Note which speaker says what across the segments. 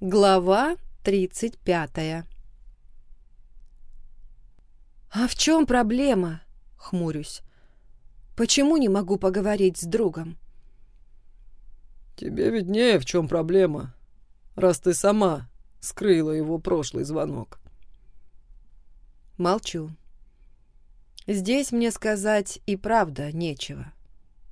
Speaker 1: Глава 35 «А в чем проблема?» — хмурюсь. «Почему не могу поговорить с другом?»
Speaker 2: «Тебе виднее, в чем проблема, раз ты сама скрыла его прошлый звонок».
Speaker 1: Молчу. Здесь мне сказать и правда нечего.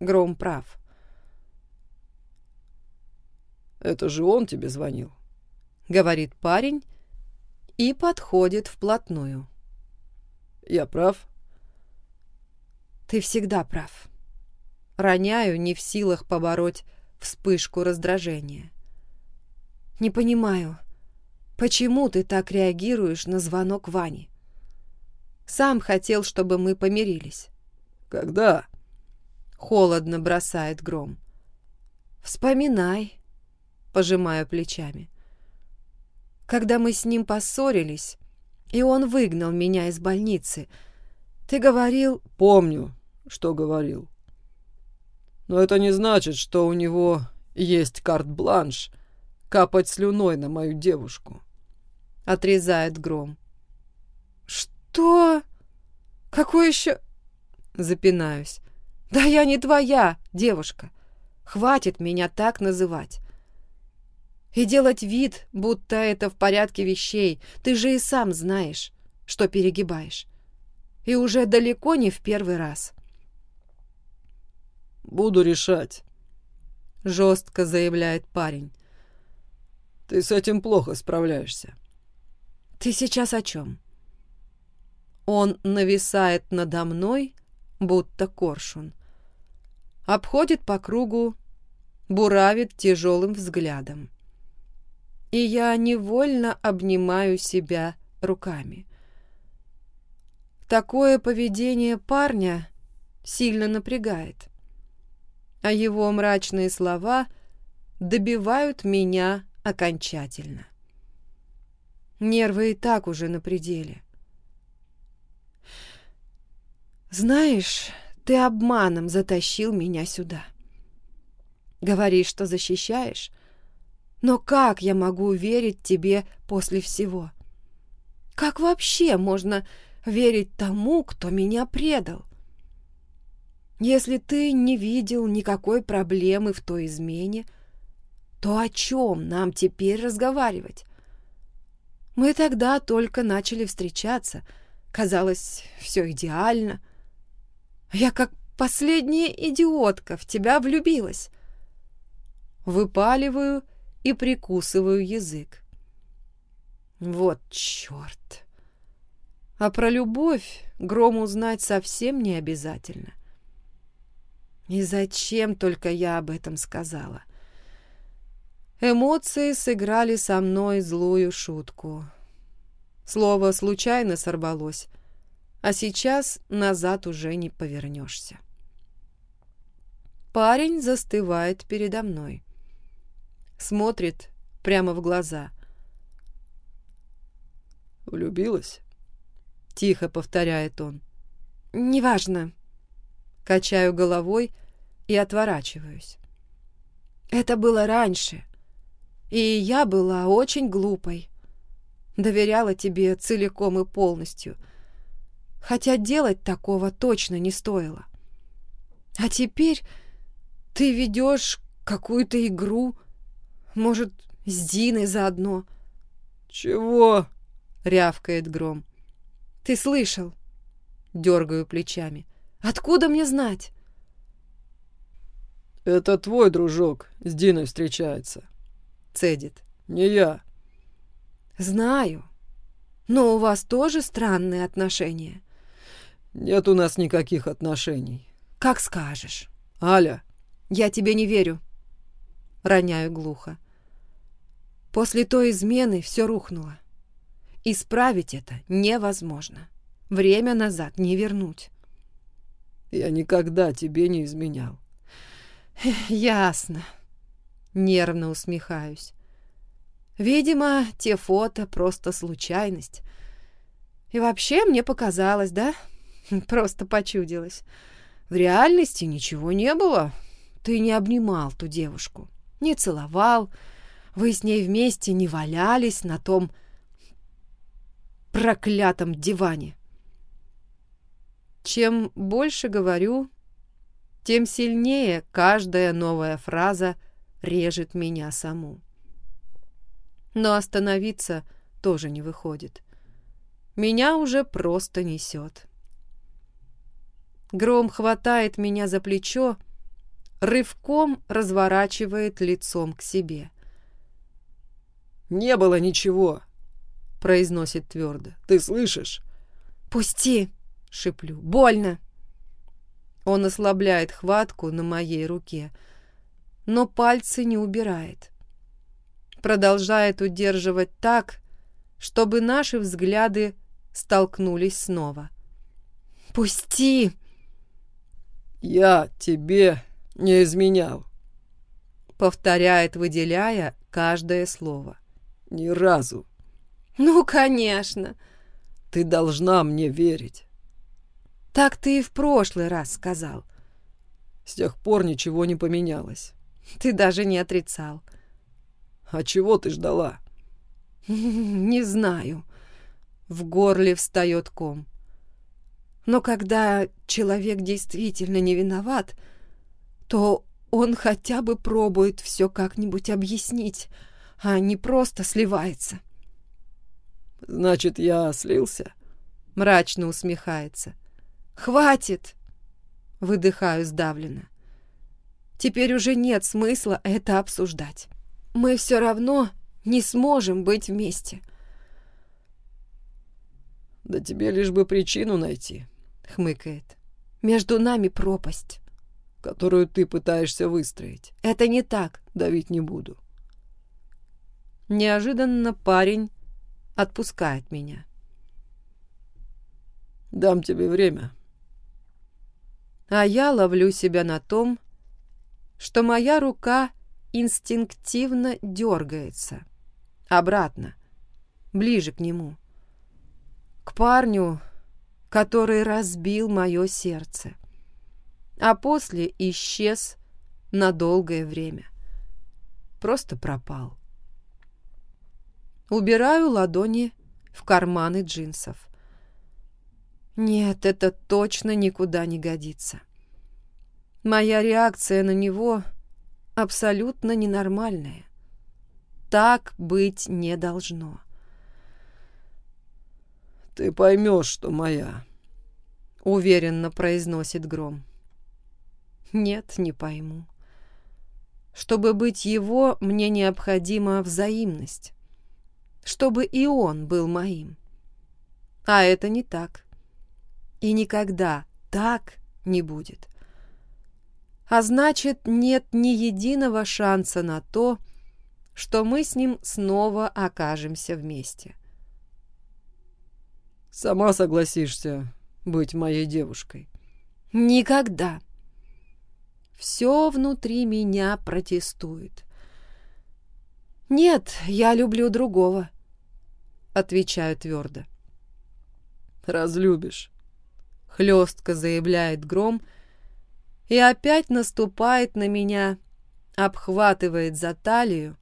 Speaker 1: Гром прав.
Speaker 2: «Это же он тебе звонил?»
Speaker 1: — говорит парень и подходит вплотную.
Speaker 2: «Я прав?»
Speaker 1: «Ты всегда прав». Роняю, не в силах побороть вспышку раздражения. «Не понимаю, почему ты так реагируешь на звонок Вани? Сам хотел, чтобы мы помирились».
Speaker 2: «Когда?»
Speaker 1: — холодно бросает Гром. «Вспоминай», — пожимаю плечами. «Когда мы с ним поссорились, и он выгнал меня из больницы, ты говорил...»
Speaker 2: «Помню, что говорил. Но это не значит, что у него есть карт-бланш капать слюной на мою девушку», —
Speaker 1: отрезает Гром. «Что? Какой еще...» Запинаюсь. «Да я не твоя девушка. Хватит меня так называть. И делать вид, будто это в порядке вещей. Ты же и сам знаешь, что перегибаешь. И уже далеко не в первый раз».
Speaker 2: «Буду решать», —
Speaker 1: жестко заявляет парень.
Speaker 2: «Ты с этим плохо справляешься».
Speaker 1: «Ты сейчас о чем?» Он нависает надо мной, будто коршун. Обходит по кругу, буравит тяжелым взглядом. И я невольно обнимаю себя руками. Такое поведение парня сильно напрягает, а его мрачные слова добивают меня окончательно. Нервы и так уже на пределе. Знаешь, ты обманом затащил меня сюда. Говоришь, что защищаешь, но как я могу верить тебе после всего? Как вообще можно верить тому, кто меня предал? Если ты не видел никакой проблемы в той измене, то о чем нам теперь разговаривать? Мы тогда только начали встречаться. Казалось, все идеально — я как последняя идиотка в тебя влюбилась. Выпаливаю и прикусываю язык. Вот черт! А про любовь Грому знать совсем не обязательно. И зачем только я об этом сказала? Эмоции сыграли со мной злую шутку. Слово случайно сорвалось, а сейчас назад уже не повернешься. Парень застывает передо мной. Смотрит прямо в глаза.
Speaker 2: «Влюбилась?»
Speaker 1: — тихо повторяет он. «Неважно». Качаю головой и отворачиваюсь. «Это было раньше, и я была очень глупой. Доверяла тебе целиком и полностью — хотя делать такого точно не стоило. А теперь ты ведешь какую-то игру, может, с Диной заодно.
Speaker 2: «Чего?»
Speaker 1: — рявкает Гром. «Ты слышал?» — дергаю плечами. «Откуда мне знать?»
Speaker 2: «Это твой дружок с Диной встречается», — цедит. «Не я».
Speaker 1: «Знаю. Но у вас тоже странные отношения».
Speaker 2: Нет у нас никаких отношений.
Speaker 1: Как скажешь.
Speaker 2: Аля.
Speaker 1: Я тебе не верю. Роняю глухо. После той измены все рухнуло. Исправить это невозможно. Время назад не вернуть.
Speaker 2: Я никогда тебе не изменял.
Speaker 1: Ясно. Нервно усмехаюсь. Видимо, те фото просто случайность. И вообще мне показалось, да? Просто почудилось. В реальности ничего не было. Ты не обнимал ту девушку, не целовал, вы с ней вместе не валялись на том проклятом диване. Чем больше говорю, тем сильнее каждая новая фраза режет меня саму. Но остановиться тоже не выходит. Меня уже просто несет. Гром хватает меня за плечо, рывком разворачивает лицом к себе.
Speaker 2: «Не было ничего», — произносит твердо. «Ты слышишь?»
Speaker 1: «Пусти!» — шиплю. «Больно!» Он ослабляет хватку на моей руке, но пальцы не убирает. Продолжает удерживать так, чтобы наши взгляды столкнулись снова. «Пусти!»
Speaker 2: «Я тебе не изменял», —
Speaker 1: повторяет, выделяя каждое слово.
Speaker 2: «Ни разу».
Speaker 1: «Ну, конечно».
Speaker 2: «Ты должна мне верить».
Speaker 1: «Так ты и в прошлый раз сказал».
Speaker 2: «С тех пор ничего не поменялось».
Speaker 1: «Ты даже не отрицал».
Speaker 2: «А чего ты ждала?»
Speaker 1: «Не знаю». В горле встает ком. Но когда человек действительно не виноват, то он хотя бы пробует все как-нибудь объяснить, а не просто сливается.
Speaker 2: «Значит, я слился?»
Speaker 1: Мрачно усмехается. «Хватит!» Выдыхаю сдавленно. Теперь уже нет смысла это обсуждать. Мы все равно не сможем быть вместе.
Speaker 2: Да тебе лишь бы причину найти.
Speaker 1: — хмыкает. «Между нами пропасть».
Speaker 2: «Которую ты пытаешься выстроить».
Speaker 1: «Это не так».
Speaker 2: «Давить не буду».
Speaker 1: Неожиданно парень отпускает меня.
Speaker 2: «Дам тебе время».
Speaker 1: А я ловлю себя на том, что моя рука инстинктивно дергается. Обратно, ближе к нему. К парню, который разбил мое сердце, а после исчез на долгое время. Просто пропал. Убираю ладони в карманы джинсов. Нет, это точно никуда не годится. Моя реакция на него абсолютно ненормальная. Так быть не должно.
Speaker 2: «Ты поймешь, что моя», —
Speaker 1: уверенно произносит Гром. «Нет, не пойму. Чтобы быть его, мне необходима взаимность. Чтобы и он был моим. А это не так. И никогда так не будет. А значит, нет ни единого шанса на то, что мы с ним снова окажемся вместе».
Speaker 2: Сама согласишься быть моей девушкой.
Speaker 1: Никогда. Все внутри меня протестует. Нет, я люблю другого, отвечаю твердо.
Speaker 2: Разлюбишь,
Speaker 1: хлестко заявляет гром и опять наступает на меня, обхватывает за талию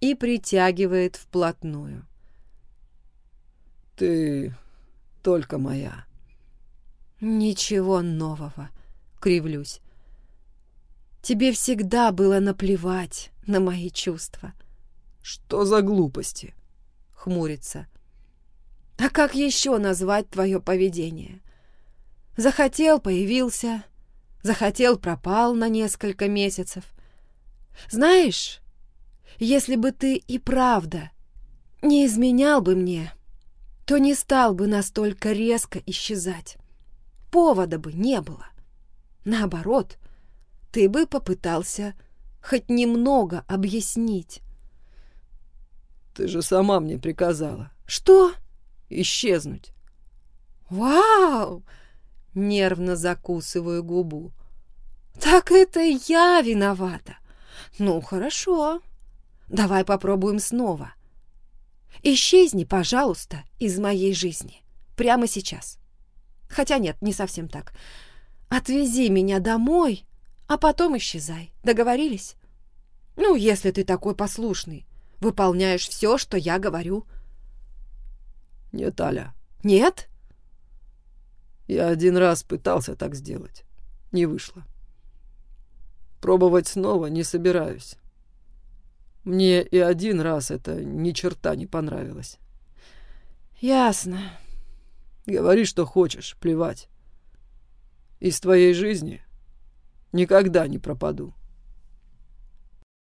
Speaker 1: и притягивает вплотную.
Speaker 2: Ты только моя.
Speaker 1: Ничего нового, кривлюсь. Тебе всегда было наплевать на мои чувства.
Speaker 2: Что за глупости?
Speaker 1: Хмурится. А как еще назвать твое поведение? Захотел — появился, захотел — пропал на несколько месяцев. Знаешь, если бы ты и правда не изменял бы мне, то не стал бы настолько резко исчезать. Повода бы не было. Наоборот, ты бы попытался хоть немного объяснить.
Speaker 2: Ты же сама мне приказала.
Speaker 1: Что?
Speaker 2: Исчезнуть.
Speaker 1: Вау! Нервно закусываю губу. Так это я виновата. Ну, хорошо. Давай попробуем снова. Исчезни, пожалуйста, из моей жизни. Прямо сейчас. Хотя нет, не совсем так. Отвези меня домой, а потом исчезай. Договорились? Ну, если ты такой послушный, выполняешь все, что я говорю.
Speaker 2: Нет, Аля.
Speaker 1: Нет?
Speaker 2: Я один раз пытался так сделать. Не вышло. Пробовать снова не собираюсь. Мне и один раз это ни черта не понравилось.
Speaker 1: Ясно.
Speaker 2: Говори, что хочешь, плевать. Из твоей жизни никогда не пропаду.